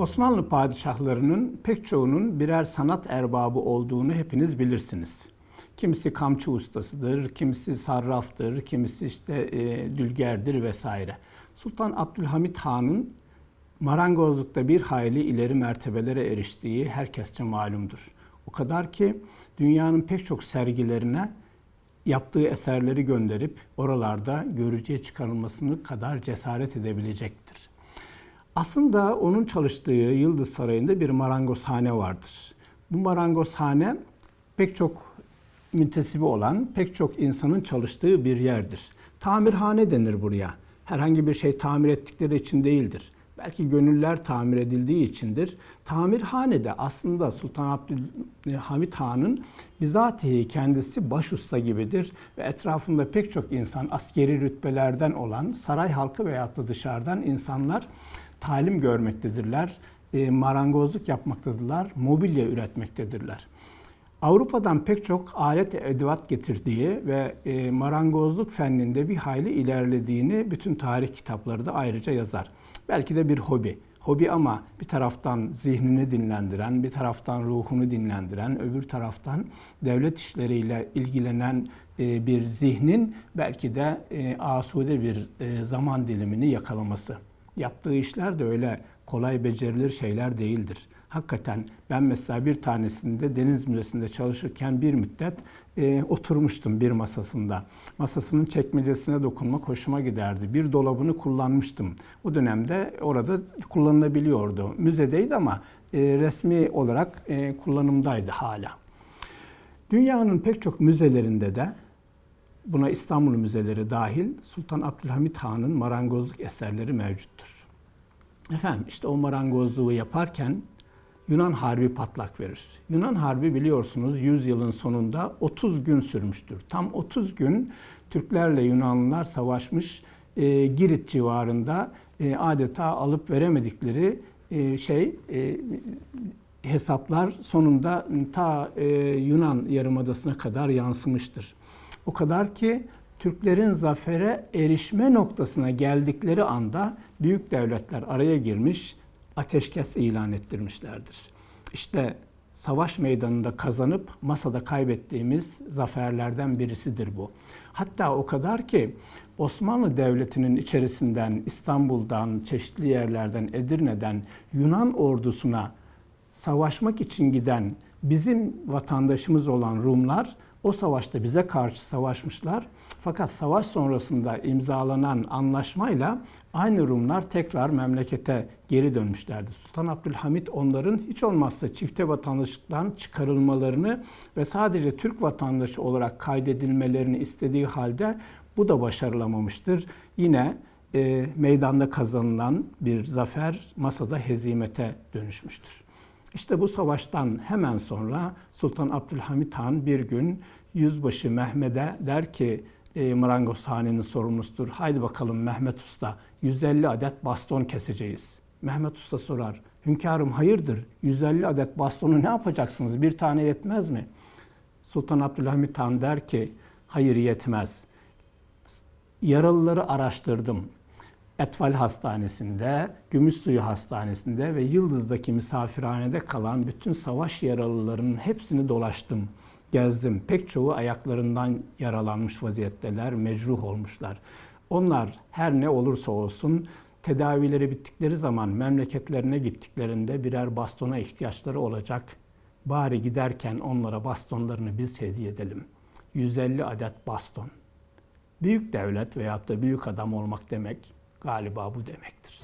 Osmanlı padişahlarının pek çoğunun birer sanat erbabı olduğunu hepiniz bilirsiniz. Kimisi kamçı ustasıdır, kimisi sarraftır, kimisi işte e, dülgerdir vesaire. Sultan Abdülhamit Han'ın marangozlukta bir hayli ileri mertebelere eriştiği herkesçe malumdur. O kadar ki dünyanın pek çok sergilerine yaptığı eserleri gönderip oralarda görücüye çıkarılmasını kadar cesaret edebilecektir. Aslında onun çalıştığı Yıldız Sarayı'nda bir marangozhane vardır. Bu marangozhane pek çok müntesibi olan pek çok insanın çalıştığı bir yerdir. Tamirhane denir buraya. Herhangi bir şey tamir ettikleri için değildir. Belki gönüller tamir edildiği içindir. Tamirhanede aslında Sultan Abdülhamit Han'ın bizatihi kendisi baş usta gibidir ve etrafında pek çok insan askeri rütbelerden olan saray halkı veyahut da dışarıdan insanlar talim görmektedirler, e, marangozluk yapmaktadırlar, mobilya üretmektedirler. Avrupa'dan pek çok alet edevat getirdiği ve e, marangozluk fenninde bir hayli ilerlediğini bütün tarih kitapları da ayrıca yazar. Belki de bir hobi. Hobi ama bir taraftan zihnini dinlendiren, bir taraftan ruhunu dinlendiren, öbür taraftan devlet işleriyle ilgilenen e, bir zihnin belki de e, asude bir e, zaman dilimini yakalaması. Yaptığı işler de öyle kolay becerilir şeyler değildir. Hakikaten ben mesela bir tanesinde Deniz Müzesi'nde çalışırken bir müddet e, oturmuştum bir masasında. Masasının çekmecesine dokunmak hoşuma giderdi. Bir dolabını kullanmıştım. O dönemde orada kullanılabiliyordu. Müzedeydi ama e, resmi olarak e, kullanımdaydı hala. Dünyanın pek çok müzelerinde de buna İstanbul müzeleri dahil Sultan Abdülhamit Han'ın marangozluk eserleri mevcuttur. Efendim işte o marangozluğu yaparken Yunan Harbi patlak verir. Yunan Harbi biliyorsunuz 100 yılın sonunda 30 gün sürmüştür. Tam 30 gün Türklerle Yunanlılar savaşmış. E, Girit civarında e, adeta alıp veremedikleri e, şey e, hesaplar sonunda ta e, Yunan yarımadasına kadar yansımıştır. O kadar ki Türklerin zafere erişme noktasına geldikleri anda büyük devletler araya girmiş, ateşkes ilan ettirmişlerdir. İşte savaş meydanında kazanıp masada kaybettiğimiz zaferlerden birisidir bu. Hatta o kadar ki Osmanlı Devleti'nin içerisinden İstanbul'dan, çeşitli yerlerden, Edirne'den Yunan ordusuna savaşmak için giden bizim vatandaşımız olan Rumlar o savaşta bize karşı savaşmışlar. Fakat savaş sonrasında imzalanan anlaşmayla aynı Rumlar tekrar memlekete geri dönmüşlerdi. Sultan Abdülhamit onların hiç olmazsa çifte vatandaşlıktan çıkarılmalarını ve sadece Türk vatandaşı olarak kaydedilmelerini istediği halde bu da başarılamamıştır. Yine e, meydanda kazanılan bir zafer masada hezimete dönüşmüştür. İşte bu savaştan hemen sonra Sultan Abdülhamit Han bir gün Yüzbaşı Mehmet'e der ki e, marangozhanenin sorumlusudur. Haydi bakalım Mehmet Usta 150 adet baston keseceğiz. Mehmet Usta sorar. Hünkârım hayırdır 150 adet bastonu ne yapacaksınız? Bir tane yetmez mi? Sultan Abdülhamit Han der ki hayır yetmez. Yaralıları araştırdım. Etfal Hastanesi'nde, Gümüşsuyu Hastanesi'nde ve Yıldız'daki misafirhanede kalan bütün savaş yaralılarının hepsini dolaştım, gezdim. Pek çoğu ayaklarından yaralanmış vaziyetteler, mecruh olmuşlar. Onlar her ne olursa olsun tedavileri bittikleri zaman memleketlerine gittiklerinde birer bastona ihtiyaçları olacak. Bari giderken onlara bastonlarını biz hediye edelim. 150 adet baston. Büyük devlet veyahut da büyük adam olmak demek galiba bu demektir.